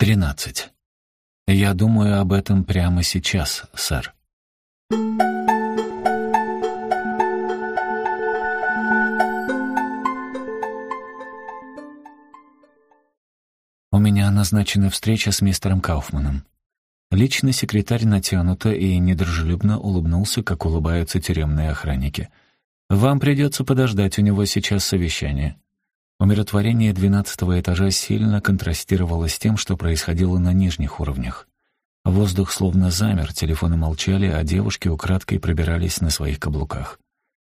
Тринадцать. Я думаю об этом прямо сейчас, сэр. У меня назначена встреча с мистером Кауфманом. Личный секретарь натянуто и недружелюбно улыбнулся, как улыбаются тюремные охранники. «Вам придется подождать, у него сейчас совещание». Умиротворение двенадцатого этажа сильно контрастировало с тем, что происходило на нижних уровнях. Воздух словно замер, телефоны молчали, а девушки украдкой пробирались на своих каблуках.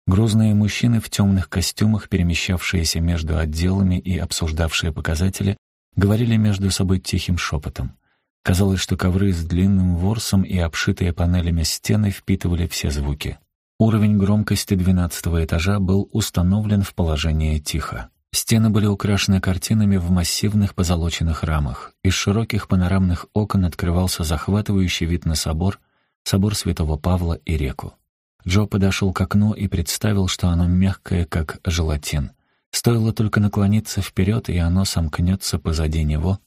Грузные мужчины в темных костюмах, перемещавшиеся между отделами и обсуждавшие показатели, говорили между собой тихим шепотом. Казалось, что ковры с длинным ворсом и обшитые панелями стены впитывали все звуки. Уровень громкости двенадцатого этажа был установлен в положение «тихо». Стены были украшены картинами в массивных позолоченных рамах. Из широких панорамных окон открывался захватывающий вид на собор, собор Святого Павла и реку. Джо подошел к окну и представил, что оно мягкое, как желатин. Стоило только наклониться вперед, и оно сомкнется позади него,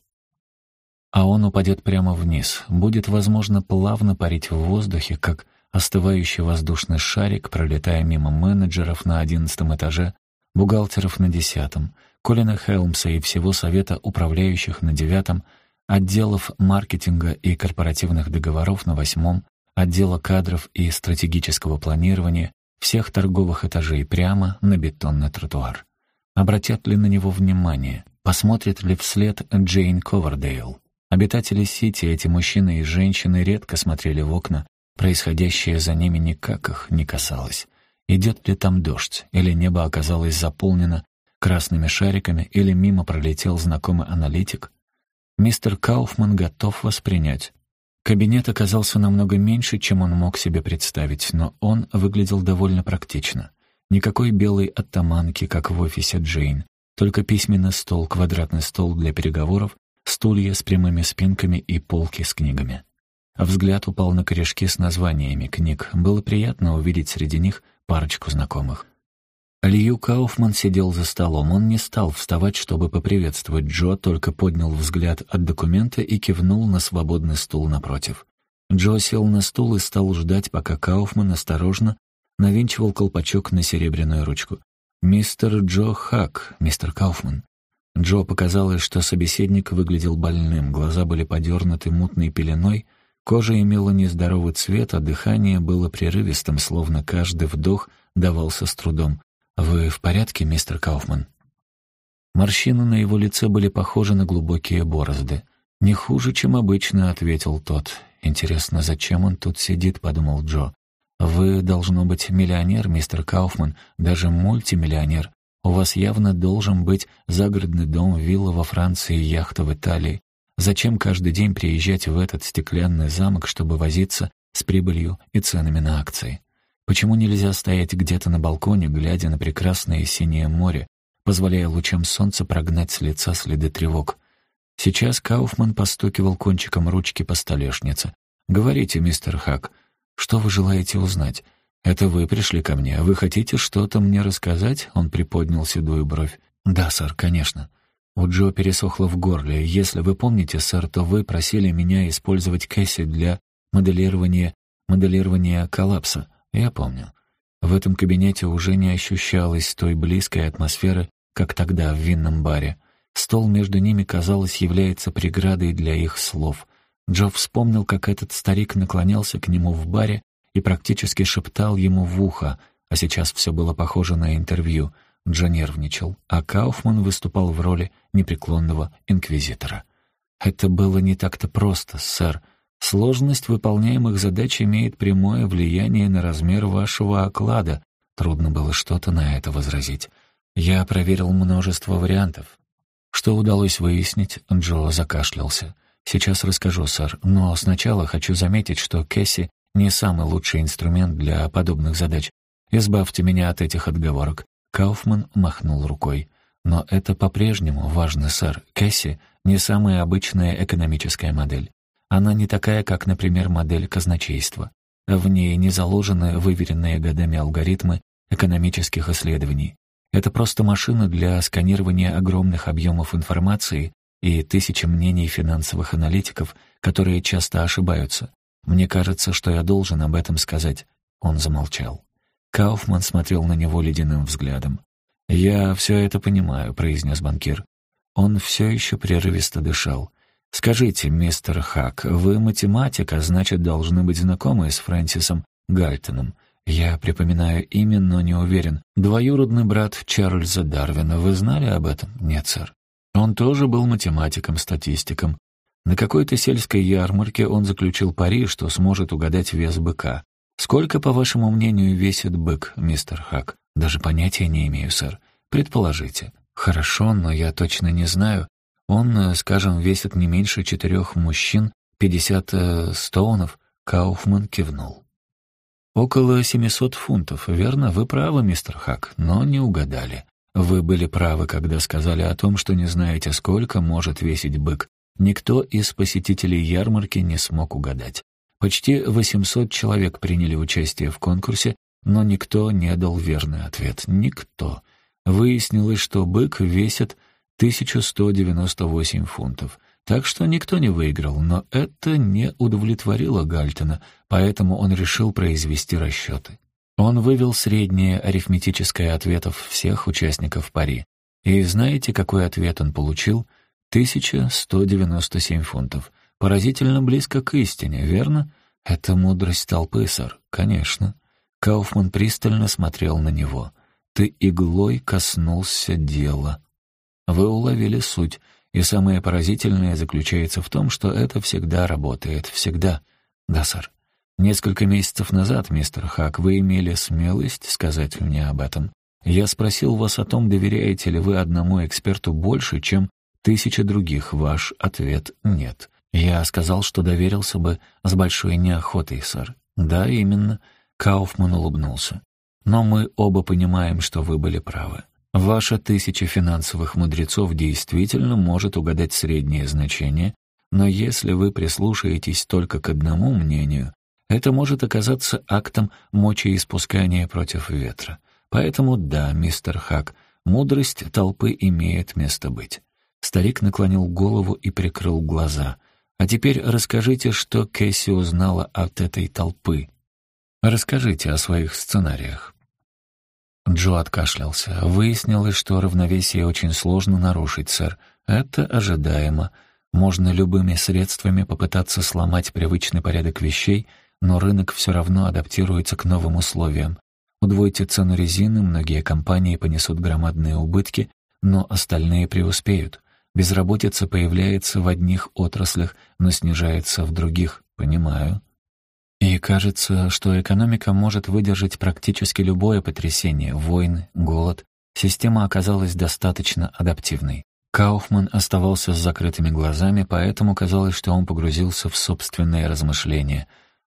а он упадет прямо вниз, будет, возможно, плавно парить в воздухе, как остывающий воздушный шарик, пролетая мимо менеджеров на одиннадцатом этаже, бухгалтеров на десятом, Колина Хелмса и всего совета управляющих на девятом, отделов маркетинга и корпоративных договоров на восьмом, отдела кадров и стратегического планирования, всех торговых этажей прямо на бетонный тротуар. Обратят ли на него внимание? Посмотрит ли вслед Джейн Ковердейл? Обитатели Сити, эти мужчины и женщины, редко смотрели в окна, происходящее за ними никак их не касалось. Идет ли там дождь, или небо оказалось заполнено красными шариками, или мимо пролетел знакомый аналитик? Мистер Кауфман готов воспринять. Кабинет оказался намного меньше, чем он мог себе представить, но он выглядел довольно практично. Никакой белой оттаманки, как в офисе Джейн, только письменный стол, квадратный стол для переговоров стулья с прямыми спинками и полки с книгами. Взгляд упал на корешки с названиями книг. Было приятно увидеть среди них парочку знакомых. Лью Кауфман сидел за столом. Он не стал вставать, чтобы поприветствовать Джо, только поднял взгляд от документа и кивнул на свободный стул напротив. Джо сел на стул и стал ждать, пока Кауфман осторожно навинчивал колпачок на серебряную ручку. «Мистер Джо Хак, мистер Кауфман». Джо показалось, что собеседник выглядел больным, глаза были подернуты мутной пеленой, кожа имела нездоровый цвет, а дыхание было прерывистым, словно каждый вдох давался с трудом. «Вы в порядке, мистер Кауфман?» Морщины на его лице были похожи на глубокие борозды. «Не хуже, чем обычно», — ответил тот. «Интересно, зачем он тут сидит?» — подумал Джо. «Вы, должно быть, миллионер, мистер Кауфман, даже мультимиллионер. У вас явно должен быть загородный дом, вилла во Франции, яхта в Италии. Зачем каждый день приезжать в этот стеклянный замок, чтобы возиться с прибылью и ценами на акции? Почему нельзя стоять где-то на балконе, глядя на прекрасное синее море, позволяя лучам солнца прогнать с лица следы тревог? Сейчас Кауфман постукивал кончиком ручки по столешнице. «Говорите, мистер Хак, что вы желаете узнать?» «Это вы пришли ко мне. Вы хотите что-то мне рассказать?» Он приподнял седую бровь. «Да, сэр, конечно». У Джо пересохло в горле. «Если вы помните, сэр, то вы просили меня использовать Кэсси для моделирования, моделирования коллапса. Я помню». В этом кабинете уже не ощущалось той близкой атмосферы, как тогда в винном баре. Стол между ними, казалось, является преградой для их слов. Джо вспомнил, как этот старик наклонялся к нему в баре и практически шептал ему в ухо, а сейчас все было похоже на интервью. Джо нервничал, а Кауфман выступал в роли непреклонного инквизитора. «Это было не так-то просто, сэр. Сложность выполняемых задач имеет прямое влияние на размер вашего оклада. Трудно было что-то на это возразить. Я проверил множество вариантов. Что удалось выяснить, Джо закашлялся. Сейчас расскажу, сэр, но сначала хочу заметить, что Кэсси не самый лучший инструмент для подобных задач. Избавьте меня от этих отговорок». Кауфман махнул рукой. «Но это по-прежнему важно, сэр. Кэсси — не самая обычная экономическая модель. Она не такая, как, например, модель казначейства. В ней не заложены выверенные годами алгоритмы экономических исследований. Это просто машина для сканирования огромных объемов информации и тысячи мнений финансовых аналитиков, которые часто ошибаются. Мне кажется, что я должен об этом сказать». Он замолчал. Кауфман смотрел на него ледяным взглядом. «Я все это понимаю», — произнес банкир. Он все еще прерывисто дышал. «Скажите, мистер Хак, вы математик, а значит, должны быть знакомы с Фрэнсисом Гальтоном. Я припоминаю имя, но не уверен. Двоюродный брат Чарльза Дарвина. Вы знали об этом? Нет, сэр. Он тоже был математиком, статистиком. На какой-то сельской ярмарке он заключил пари, что сможет угадать вес быка. Сколько, по вашему мнению, весит бык, мистер Хак? Даже понятия не имею, сэр. Предположите. Хорошо, но я точно не знаю. Он, э, скажем, весит не меньше четырех мужчин, пятьдесят э, стоунов. Кауфман кивнул. «Около семисот фунтов, верно? Вы правы, мистер Хак, но не угадали. Вы были правы, когда сказали о том, что не знаете, сколько может весить бык. Никто из посетителей ярмарки не смог угадать. Почти 800 человек приняли участие в конкурсе, но никто не дал верный ответ. Никто. Выяснилось, что бык весит 1198 фунтов. Так что никто не выиграл, но это не удовлетворило Гальтона, поэтому он решил произвести расчеты. Он вывел среднее арифметическое ответов всех участников пари. И знаете, какой ответ он получил? 1197 фунтов. Поразительно близко к истине, верно? Это мудрость толпы, сэр, конечно. Кауфман пристально смотрел на него. Ты иглой коснулся дела. Вы уловили суть, и самое поразительное заключается в том, что это всегда работает, всегда. Да, сэр. Несколько месяцев назад, мистер Хак, вы имели смелость сказать мне об этом. Я спросил вас о том, доверяете ли вы одному эксперту больше, чем тысяча других. Ваш ответ — нет. Я сказал, что доверился бы с большой неохотой, сэр. Да, именно. Кауфман улыбнулся. Но мы оба понимаем, что вы были правы. Ваша тысяча финансовых мудрецов действительно может угадать среднее значение, но если вы прислушаетесь только к одному мнению, это может оказаться актом мочеиспускания против ветра. Поэтому да, мистер Хак, мудрость толпы имеет место быть. Старик наклонил голову и прикрыл глаза. А теперь расскажите, что Кэсси узнала от этой толпы. Расскажите о своих сценариях. Джо откашлялся. Выяснилось, что равновесие очень сложно нарушить, сэр. Это ожидаемо. Можно любыми средствами попытаться сломать привычный порядок вещей, но рынок все равно адаптируется к новым условиям. Удвойте цену резины, многие компании понесут громадные убытки, но остальные преуспеют. Безработица появляется в одних отраслях, но снижается в других. Понимаю. И кажется, что экономика может выдержать практически любое потрясение, войны, голод. Система оказалась достаточно адаптивной. Кауфман оставался с закрытыми глазами, поэтому казалось, что он погрузился в собственные размышления.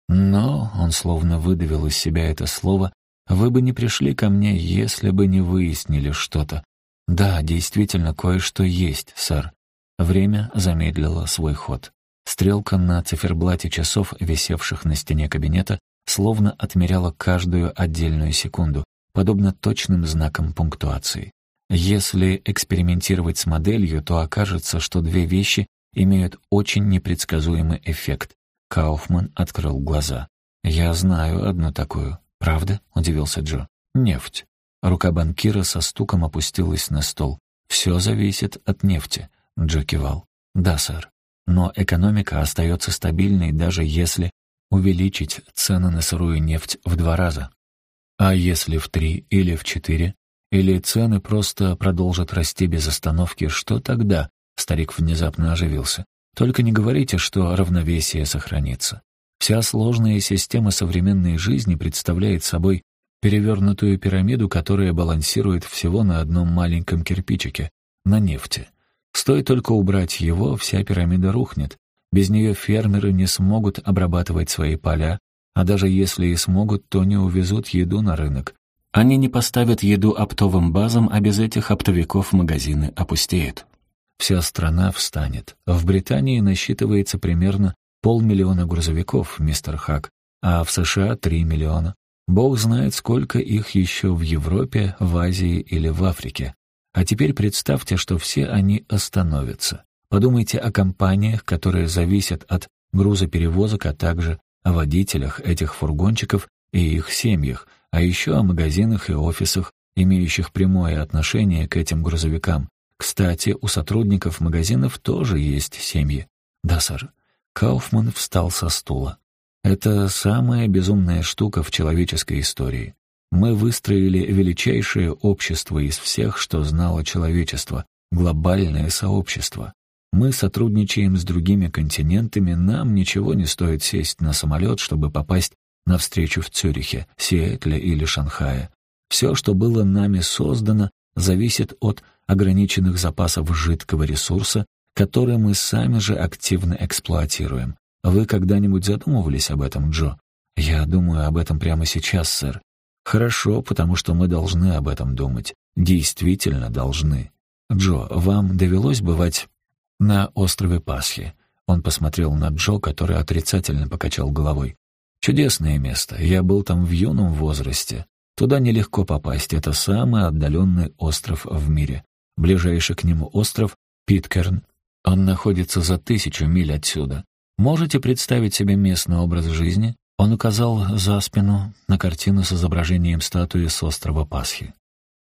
Но, он словно выдавил из себя это слово, «Вы бы не пришли ко мне, если бы не выяснили что-то». «Да, действительно, кое-что есть, сэр». Время замедлило свой ход. Стрелка на циферблате часов, висевших на стене кабинета, словно отмеряла каждую отдельную секунду, подобно точным знакам пунктуации. Если экспериментировать с моделью, то окажется, что две вещи имеют очень непредсказуемый эффект. Кауфман открыл глаза. «Я знаю одну такую. Правда?» — удивился Джо. «Нефть». Рука банкира со стуком опустилась на стол. «Все зависит от нефти», — Джо кивал. «Да, сэр но экономика остается стабильной, даже если увеличить цены на сырую нефть в два раза. А если в три или в четыре? Или цены просто продолжат расти без остановки, что тогда? Старик внезапно оживился. Только не говорите, что равновесие сохранится. Вся сложная система современной жизни представляет собой перевернутую пирамиду, которая балансирует всего на одном маленьком кирпичике — на нефти. Стоит только убрать его, вся пирамида рухнет. Без нее фермеры не смогут обрабатывать свои поля, а даже если и смогут, то не увезут еду на рынок. Они не поставят еду оптовым базам, а без этих оптовиков магазины опустеют. Вся страна встанет. В Британии насчитывается примерно полмиллиона грузовиков, мистер Хак, а в США — три миллиона. Бог знает, сколько их еще в Европе, в Азии или в Африке. А теперь представьте, что все они остановятся. Подумайте о компаниях, которые зависят от грузоперевозок, а также о водителях этих фургончиков и их семьях, а еще о магазинах и офисах, имеющих прямое отношение к этим грузовикам. Кстати, у сотрудников магазинов тоже есть семьи. Да, сэр. Кауфман встал со стула. Это самая безумная штука в человеческой истории. Мы выстроили величайшее общество из всех, что знало человечество, глобальное сообщество. Мы сотрудничаем с другими континентами, нам ничего не стоит сесть на самолет, чтобы попасть на встречу в Цюрихе, Сиэтле или Шанхае. Все, что было нами создано, зависит от ограниченных запасов жидкого ресурса, который мы сами же активно эксплуатируем. Вы когда-нибудь задумывались об этом, Джо? Я думаю об этом прямо сейчас, сэр. Хорошо, потому что мы должны об этом думать. Действительно должны. Джо, вам довелось бывать на острове Пасхи? Он посмотрел на Джо, который отрицательно покачал головой. Чудесное место. Я был там в юном возрасте. Туда нелегко попасть. Это самый отдаленный остров в мире. Ближайший к нему остров — Питкерн. Он находится за тысячу миль отсюда. Можете представить себе местный образ жизни? Он указал за спину на картину с изображением статуи с острова Пасхи.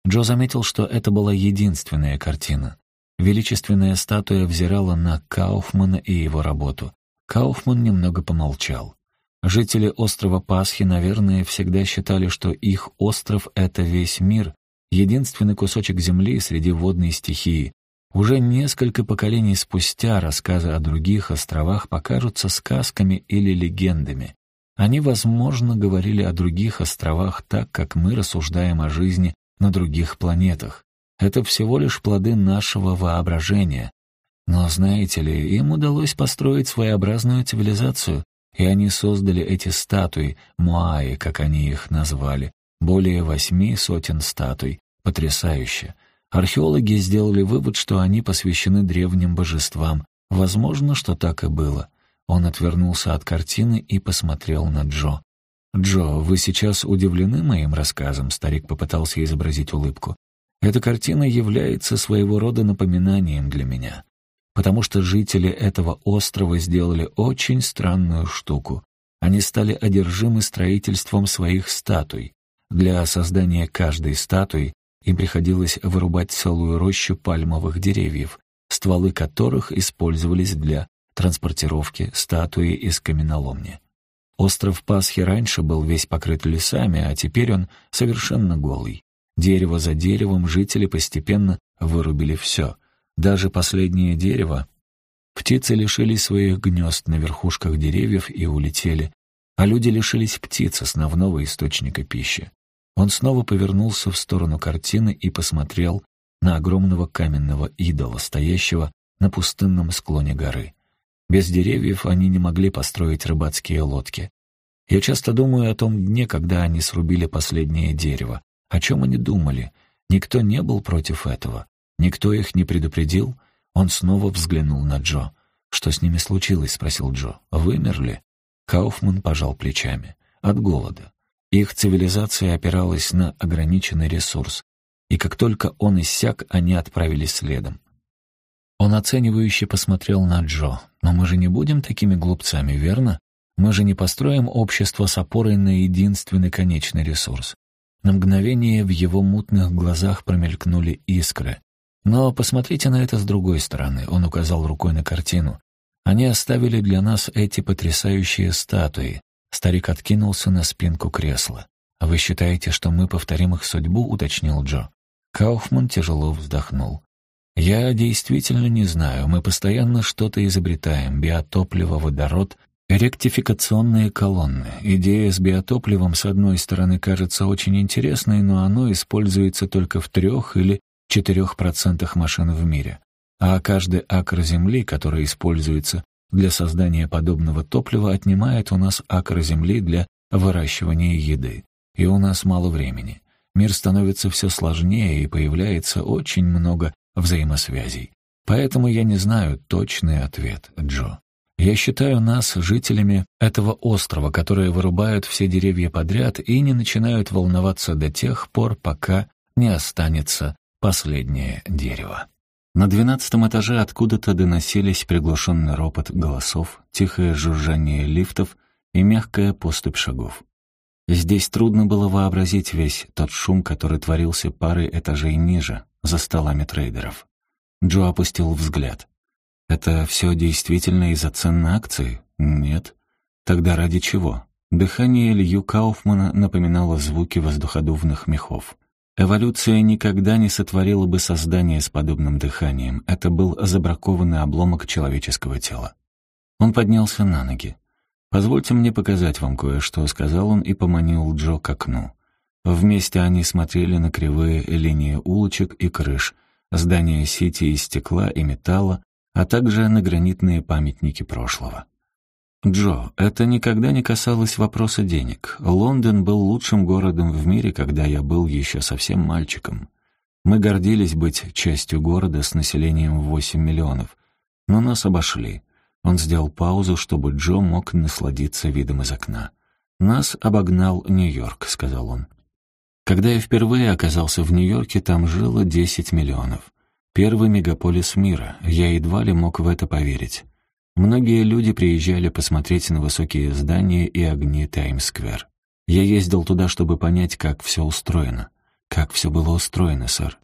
Джо заметил, что это была единственная картина. Величественная статуя взирала на Кауфмана и его работу. Кауфман немного помолчал. Жители острова Пасхи, наверное, всегда считали, что их остров — это весь мир, единственный кусочек земли среди водной стихии. Уже несколько поколений спустя рассказы о других островах покажутся сказками или легендами. Они, возможно, говорили о других островах так, как мы рассуждаем о жизни на других планетах. Это всего лишь плоды нашего воображения. Но, знаете ли, им удалось построить своеобразную цивилизацию, и они создали эти статуи, муаи, как они их назвали, более восьми сотен статуй. Потрясающе. Археологи сделали вывод, что они посвящены древним божествам. Возможно, что так и было. Он отвернулся от картины и посмотрел на Джо. «Джо, вы сейчас удивлены моим рассказом?» Старик попытался изобразить улыбку. «Эта картина является своего рода напоминанием для меня потому что жители этого острова сделали очень странную штуку. Они стали одержимы строительством своих статуй. Для создания каждой статуи им приходилось вырубать целую рощу пальмовых деревьев, стволы которых использовались для транспортировки статуи из каменоломни. Остров Пасхи раньше был весь покрыт лесами, а теперь он совершенно голый. Дерево за деревом жители постепенно вырубили все — даже последнее дерево. Птицы лишились своих гнезд на верхушках деревьев и улетели, а люди лишились птиц, основного источника пищи. Он снова повернулся в сторону картины и посмотрел на огромного каменного идола, стоящего на пустынном склоне горы. Без деревьев они не могли построить рыбацкие лодки. Я часто думаю о том дне, когда они срубили последнее дерево. О чем они думали? Никто не был против этого. Никто их не предупредил? Он снова взглянул на Джо. «Что с ними случилось?» — спросил Джо. «Вымерли?» Кауфман пожал плечами. «От голода. Их цивилизация опиралась на ограниченный ресурс, и как только он иссяк, они отправились следом. Он оценивающе посмотрел на Джо. «Но мы же не будем такими глупцами, верно? Мы же не построим общество с опорой на единственный конечный ресурс». На мгновение в его мутных глазах промелькнули искры. Но посмотрите на это с другой стороны, он указал рукой на картину. Они оставили для нас эти потрясающие статуи. Старик откинулся на спинку кресла. «А «Вы считаете, что мы повторим их судьбу?» — уточнил Джо. Кауфман тяжело вздохнул. «Я действительно не знаю. Мы постоянно что-то изобретаем. Биотопливо, водород, ректификационные колонны. Идея с биотопливом, с одной стороны, кажется очень интересной, но оно используется только в трех или 4% машин в мире, а каждый акр земли, который используется для создания подобного топлива, отнимает у нас акр земли для выращивания еды. И у нас мало времени. Мир становится все сложнее, и появляется очень много взаимосвязей. Поэтому я не знаю точный ответ, Джо. Я считаю нас жителями этого острова, которые вырубают все деревья подряд и не начинают волноваться до тех пор, пока не останется последнее дерево. На двенадцатом этаже откуда-то доносились приглушенный ропот голосов, тихое жужжание лифтов и мягкая поступь шагов. Здесь трудно было вообразить весь тот шум, который творился пары этажей ниже, за столами трейдеров. Джо опустил взгляд. «Это все действительно из-за цен на акции? Нет. Тогда ради чего?» Дыхание Илью Кауфмана напоминало звуки воздуходувных мехов. Эволюция никогда не сотворила бы создание с подобным дыханием. Это был забракованный обломок человеческого тела. Он поднялся на ноги. «Позвольте мне показать вам кое-что», — сказал он и поманил Джо к окну. Вместе они смотрели на кривые линии улочек и крыш, здания сети из стекла и металла, а также на гранитные памятники прошлого. Джо, это никогда не касалось вопроса денег. Лондон был лучшим городом в мире, когда я был еще совсем мальчиком. Мы гордились быть частью города с населением в 8 миллионов, но нас обошли. Он сделал паузу, чтобы Джо мог насладиться видом из окна. «Нас обогнал Нью-Йорк», — сказал он. Когда я впервые оказался в Нью-Йорке, там жило 10 миллионов. Первый мегаполис мира. Я едва ли мог в это поверить. Многие люди приезжали посмотреть на высокие здания и огни Таймс-сквер. Я ездил туда, чтобы понять, как все устроено. Как все было устроено, сэр.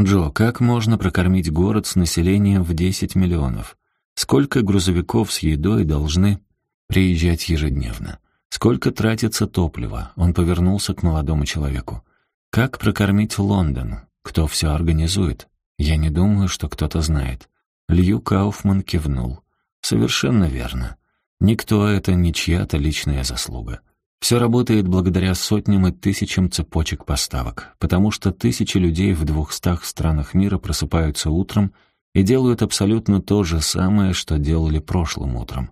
Джо, как можно прокормить город с населением в 10 миллионов? Сколько грузовиков с едой должны приезжать ежедневно? Сколько тратится топлива? Он повернулся к молодому человеку. Как прокормить Лондон? Кто все организует? Я не думаю, что кто-то знает. Лью Кауфман кивнул. Совершенно верно. Никто это не чья-то личная заслуга. Все работает благодаря сотням и тысячам цепочек поставок, потому что тысячи людей в двухстах странах мира просыпаются утром и делают абсолютно то же самое, что делали прошлым утром.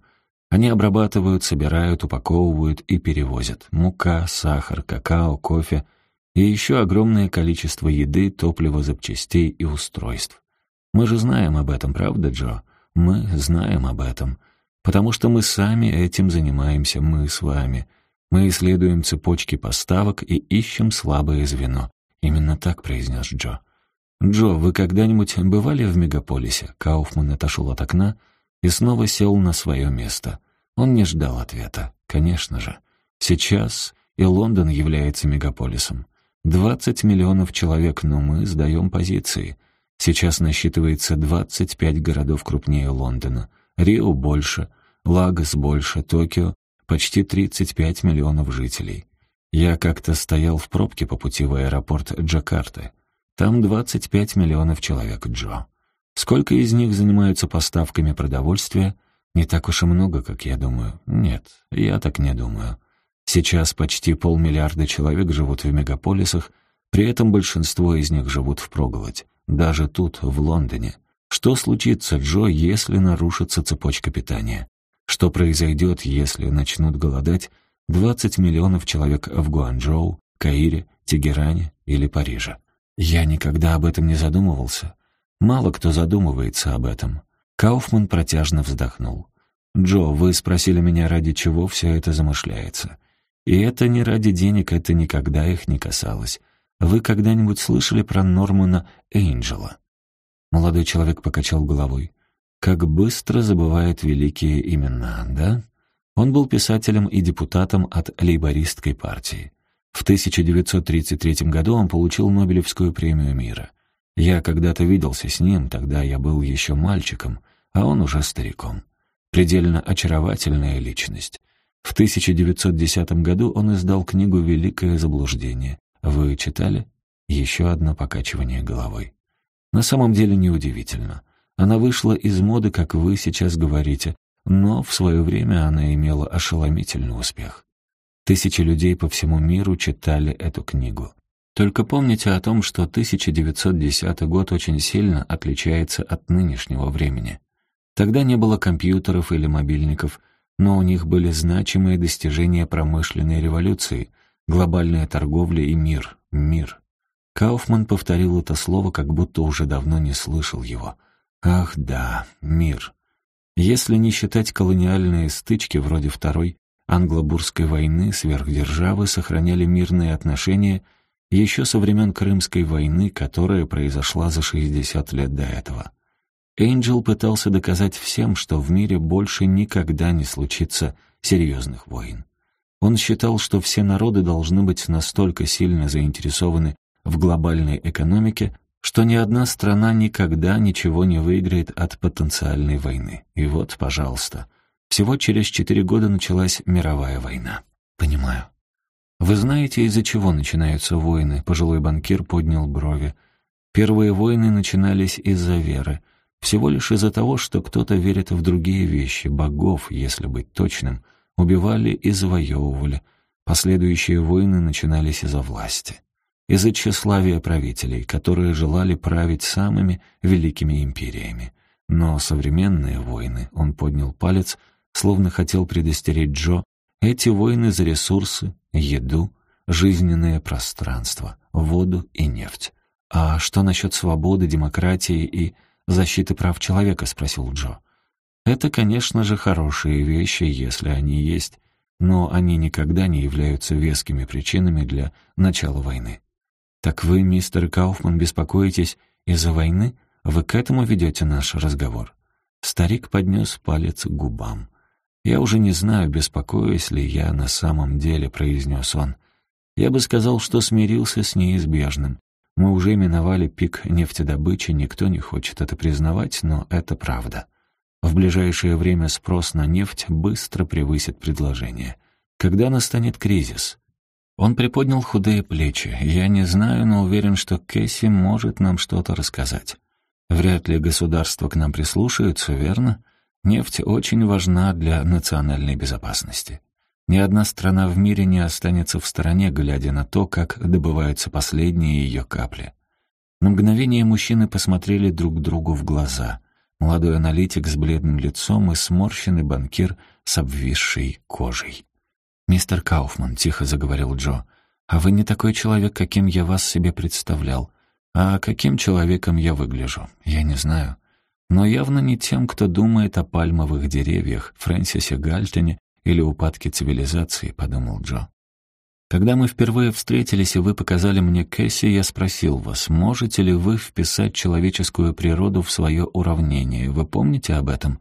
Они обрабатывают, собирают, упаковывают и перевозят мука, сахар, какао, кофе и еще огромное количество еды, топлива, запчастей и устройств. Мы же знаем об этом, правда, Джо? Мы знаем об этом. Потому что мы сами этим занимаемся, мы с вами. Мы исследуем цепочки поставок и ищем слабое звено. Именно так произнес Джо. «Джо, вы когда-нибудь бывали в мегаполисе?» Кауфман отошел от окна и снова сел на свое место. Он не ждал ответа. Конечно же. Сейчас и Лондон является мегаполисом. Двадцать миллионов человек, но мы сдаем позиции. Сейчас насчитывается двадцать пять городов крупнее Лондона. Рио больше, Лагос больше, Токио почти тридцать пять миллионов жителей. Я как-то стоял в пробке по пути в аэропорт Джакарты. Там 25 миллионов человек, Джо. Сколько из них занимаются поставками продовольствия? Не так уж и много, как я думаю. Нет, я так не думаю. Сейчас почти полмиллиарда человек живут в мегаполисах, при этом большинство из них живут впроголодь. Даже тут, в Лондоне. Что случится, Джо, если нарушится цепочка питания? Что произойдет, если начнут голодать 20 миллионов человек в Гуанчжоу, Каире, Тегеране или Париже? Я никогда об этом не задумывался. Мало кто задумывается об этом. Кауфман протяжно вздохнул. «Джо, вы спросили меня, ради чего все это замышляется. И это не ради денег, это никогда их не касалось. Вы когда-нибудь слышали про Нормана Эйнджела?» Молодой человек покачал головой. «Как быстро забывают великие имена, да?» Он был писателем и депутатом от лейбористской партии. В 1933 году он получил Нобелевскую премию мира. Я когда-то виделся с ним, тогда я был еще мальчиком, а он уже стариком. Предельно очаровательная личность. В 1910 году он издал книгу «Великое заблуждение». Вы читали? Еще одно покачивание головой. На самом деле неудивительно. Она вышла из моды, как вы сейчас говорите, но в свое время она имела ошеломительный успех. Тысячи людей по всему миру читали эту книгу. Только помните о том, что 1910 год очень сильно отличается от нынешнего времени. Тогда не было компьютеров или мобильников, но у них были значимые достижения промышленной революции, глобальная торговля и мир, мир. Кауфман повторил это слово, как будто уже давно не слышал его. Ах да, мир. Если не считать колониальные стычки вроде Второй, англобурской войны сверхдержавы сохраняли мирные отношения еще со времен Крымской войны, которая произошла за 60 лет до этого. Энджел пытался доказать всем, что в мире больше никогда не случится серьезных войн. Он считал, что все народы должны быть настолько сильно заинтересованы в глобальной экономике, что ни одна страна никогда ничего не выиграет от потенциальной войны. И вот, пожалуйста, всего через четыре года началась мировая война. Понимаю. Вы знаете, из-за чего начинаются войны? Пожилой банкир поднял брови. Первые войны начинались из-за веры. Всего лишь из-за того, что кто-то верит в другие вещи, богов, если быть точным, убивали и завоевывали. Последующие войны начинались из-за власти. Из-за тщеславия правителей, которые желали править самыми великими империями. Но современные войны, он поднял палец, словно хотел предостеречь Джо, эти войны за ресурсы, еду, жизненное пространство, воду и нефть. «А что насчет свободы, демократии и защиты прав человека?» — спросил Джо. «Это, конечно же, хорошие вещи, если они есть, но они никогда не являются вескими причинами для начала войны. Так вы, мистер Кауфман, беспокоитесь из-за войны? Вы к этому ведете наш разговор?» Старик поднес палец к губам. «Я уже не знаю, беспокоюсь ли я на самом деле», — произнес он. «Я бы сказал, что смирился с неизбежным. Мы уже миновали пик нефтедобычи, никто не хочет это признавать, но это правда. В ближайшее время спрос на нефть быстро превысит предложение. Когда настанет кризис?» Он приподнял худые плечи. «Я не знаю, но уверен, что Кэсси может нам что-то рассказать. Вряд ли государство к нам прислушается, верно?» Нефть очень важна для национальной безопасности. Ни одна страна в мире не останется в стороне, глядя на то, как добываются последние ее капли. На мгновение мужчины посмотрели друг другу в глаза. Молодой аналитик с бледным лицом и сморщенный банкир с обвисшей кожей. «Мистер Кауфман», — тихо заговорил Джо, — «а вы не такой человек, каким я вас себе представлял. А каким человеком я выгляжу, я не знаю но явно не тем, кто думает о пальмовых деревьях, Фрэнсисе Гальтоне или упадке цивилизации, подумал Джо. Когда мы впервые встретились, и вы показали мне Кэсси, я спросил вас, можете ли вы вписать человеческую природу в свое уравнение. Вы помните об этом?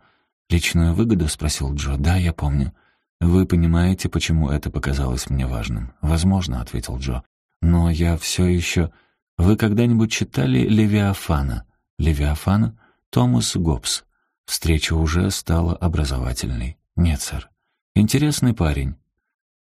Личную выгоду? спросил Джо. Да, я помню. Вы понимаете, почему это показалось мне важным? Возможно, ответил Джо. Но я все еще... Вы когда-нибудь читали Левиафана? Левиафана? Томас Гоббс. Встреча уже стала образовательной. Нет, сэр. Интересный парень.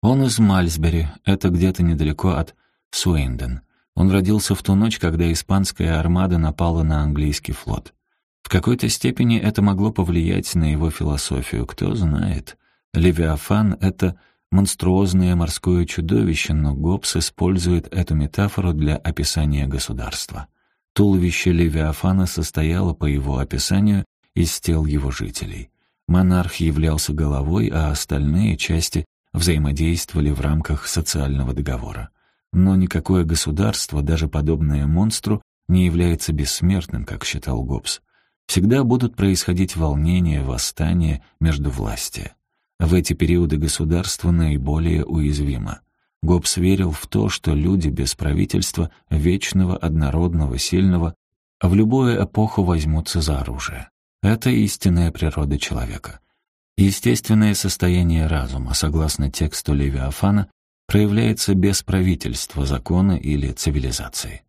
Он из Мальсбери, это где-то недалеко от Суэйнден. Он родился в ту ночь, когда испанская армада напала на английский флот. В какой-то степени это могло повлиять на его философию, кто знает. Левиафан — это монструозное морское чудовище, но Гоббс использует эту метафору для описания государства. Туловище Левиафана состояло, по его описанию, из тел его жителей. Монарх являлся головой, а остальные части взаимодействовали в рамках социального договора. Но никакое государство, даже подобное монстру, не является бессмертным, как считал Гоббс. Всегда будут происходить волнения, восстания между власти. В эти периоды государство наиболее уязвимо. Гоббс верил в то, что люди без правительства, вечного, однородного, сильного, в любую эпоху возьмутся за оружие. Это истинная природа человека. Естественное состояние разума, согласно тексту Левиафана, проявляется без правительства, закона или цивилизации.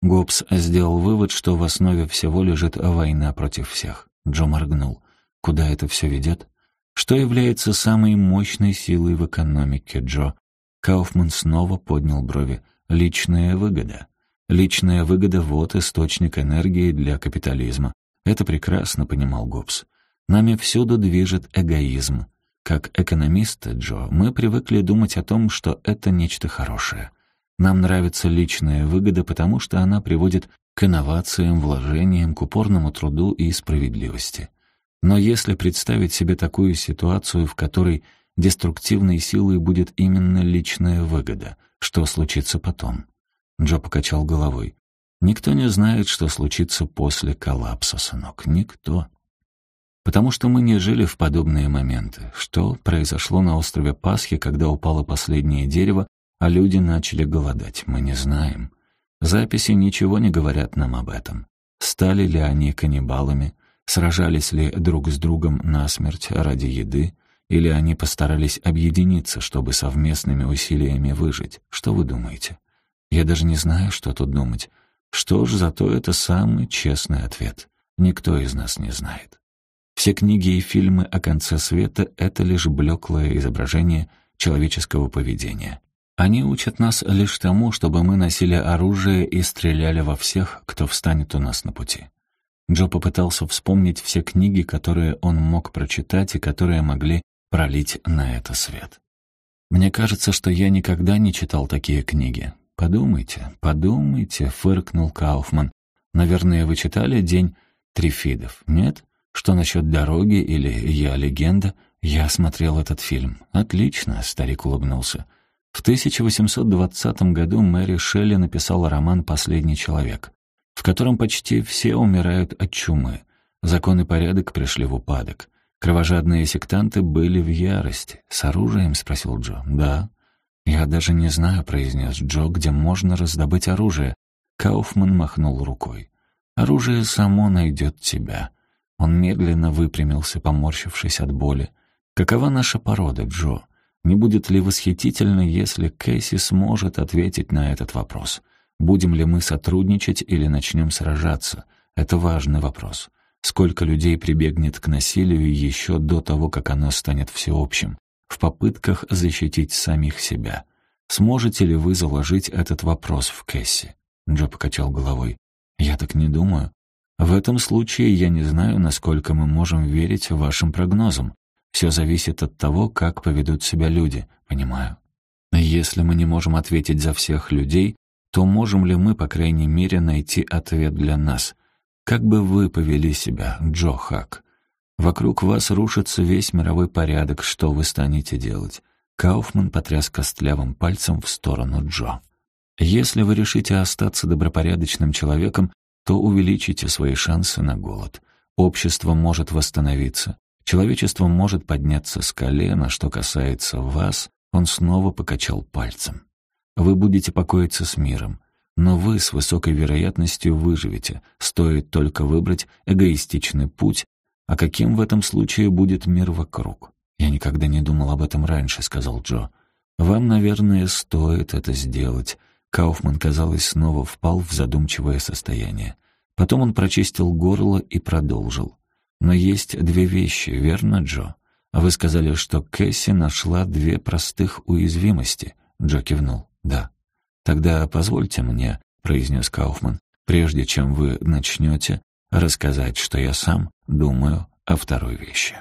Гоббс сделал вывод, что в основе всего лежит война против всех. Джо моргнул. Куда это все ведет? Что является самой мощной силой в экономике, Джо? Кауфман снова поднял брови. «Личная выгода. Личная выгода — вот источник энергии для капитализма. Это прекрасно понимал Гоббс. Нами всюду движет эгоизм. Как экономисты, Джо, мы привыкли думать о том, что это нечто хорошее. Нам нравится личная выгода, потому что она приводит к инновациям, вложениям, к упорному труду и справедливости. Но если представить себе такую ситуацию, в которой деструктивной силой будет именно личная выгода. Что случится потом? Джо покачал головой. Никто не знает, что случится после коллапса, сынок. Никто. Потому что мы не жили в подобные моменты. Что произошло на острове Пасхи, когда упало последнее дерево, а люди начали голодать, мы не знаем. Записи ничего не говорят нам об этом. Стали ли они каннибалами, сражались ли друг с другом насмерть ради еды, или они постарались объединиться, чтобы совместными усилиями выжить? Что вы думаете? Я даже не знаю, что тут думать. Что ж, зато это самый честный ответ. Никто из нас не знает. Все книги и фильмы о конце света — это лишь блеклое изображение человеческого поведения. Они учат нас лишь тому, чтобы мы носили оружие и стреляли во всех, кто встанет у нас на пути. Джо попытался вспомнить все книги, которые он мог прочитать и которые могли пролить на это свет. «Мне кажется, что я никогда не читал такие книги. Подумайте, подумайте», — фыркнул Кауфман. «Наверное, вы читали «День Трифидов», нет? Что насчет дороги или «Я легенда»? Я смотрел этот фильм. Отлично», — старик улыбнулся. В 1820 году Мэри Шелли написала роман «Последний человек», в котором почти все умирают от чумы. Закон и порядок пришли в упадок. Кровожадные сектанты были в ярости. «С оружием?» — спросил Джо. «Да». «Я даже не знаю», — произнес Джо, — «где можно раздобыть оружие». Кауфман махнул рукой. «Оружие само найдет тебя». Он медленно выпрямился, поморщившись от боли. «Какова наша порода, Джо? Не будет ли восхитительно, если Кэсси сможет ответить на этот вопрос? Будем ли мы сотрудничать или начнем сражаться? Это важный вопрос. Сколько людей прибегнет к насилию еще до того, как оно станет всеобщим, в попытках защитить самих себя? Сможете ли вы заложить этот вопрос в Кэсси? Джо покачал головой. Я так не думаю. В этом случае я не знаю, насколько мы можем верить вашим прогнозам. Все зависит от того, как поведут себя люди, понимаю. Если мы не можем ответить за всех людей, то можем ли мы, по крайней мере, найти ответ для нас? Как бы вы повели себя, Джо Хак? Вокруг вас рушится весь мировой порядок, что вы станете делать? Кауфман потряс костлявым пальцем в сторону Джо. Если вы решите остаться добропорядочным человеком, то увеличите свои шансы на голод. Общество может восстановиться. Человечество может подняться с колена. Что касается вас, он снова покачал пальцем. Вы будете покоиться с миром. Но вы с высокой вероятностью выживете, стоит только выбрать эгоистичный путь, а каким в этом случае будет мир вокруг? «Я никогда не думал об этом раньше», — сказал Джо. «Вам, наверное, стоит это сделать». Кауфман, казалось, снова впал в задумчивое состояние. Потом он прочистил горло и продолжил. «Но есть две вещи, верно, Джо? Вы сказали, что Кэсси нашла две простых уязвимости». Джо кивнул. «Да». «Тогда позвольте мне», — произнес Кауфман, «прежде чем вы начнете, рассказать, что я сам думаю о второй вещи».